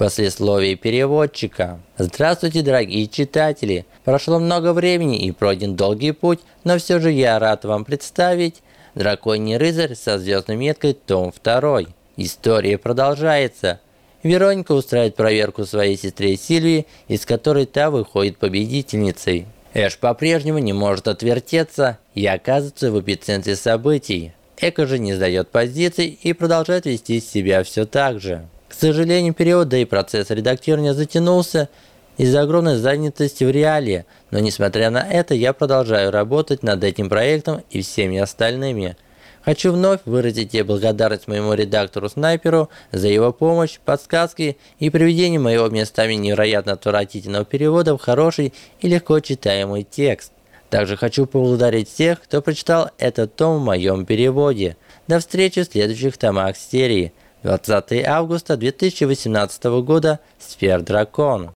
Послесловие переводчика. Здравствуйте, дорогие читатели! Прошло много времени и пройден долгий путь, но все же я рад вам представить «Драконий рыцарь» со звездной меткой том 2. История продолжается. Вероника устраивает проверку своей сестре Сильвии, из которой та выходит победительницей. Эш по-прежнему не может отвертеться и оказывается в эпицентре событий. Эко же не сдает позиций и продолжает вести себя все так же. К сожалению, период, да и процесс редактирования затянулся из-за огромной занятости в реале, но несмотря на это, я продолжаю работать над этим проектом и всеми остальными. Хочу вновь выразить тебе благодарность моему редактору-снайперу за его помощь, подсказки и приведение моего местами невероятно отвратительного перевода в хороший и легко читаемый текст. Также хочу поблагодарить всех, кто прочитал этот том в моем переводе. До встречи в следующих томах серии. 20 августа 2018 года. Сфер Дракон.